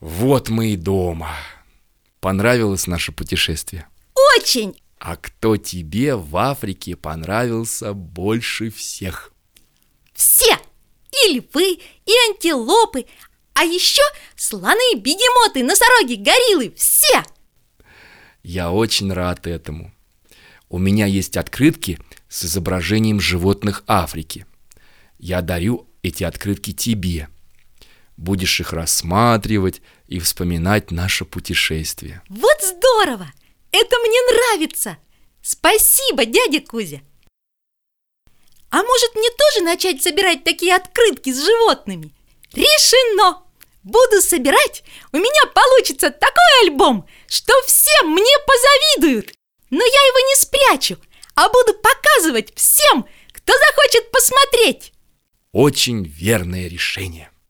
Вот мы и дома. Понравилось наше путешествие? Очень! А кто тебе в Африке понравился больше всех? Все! И львы, и антилопы, а еще слоны, бегемоты, носороги, гориллы, все! Я очень рад этому. У меня есть открытки с изображением животных Африки. Я дарю эти открытки тебе. Будешь их рассматривать и вспоминать наше путешествие. Вот здорово! Это мне нравится! Спасибо, дядя Кузя! А может мне тоже начать собирать такие открытки с животными? Решено! Буду собирать, у меня получится такой альбом, что все мне позавидуют. Но я его не спрячу, а буду показывать всем, кто захочет посмотреть. Очень верное решение.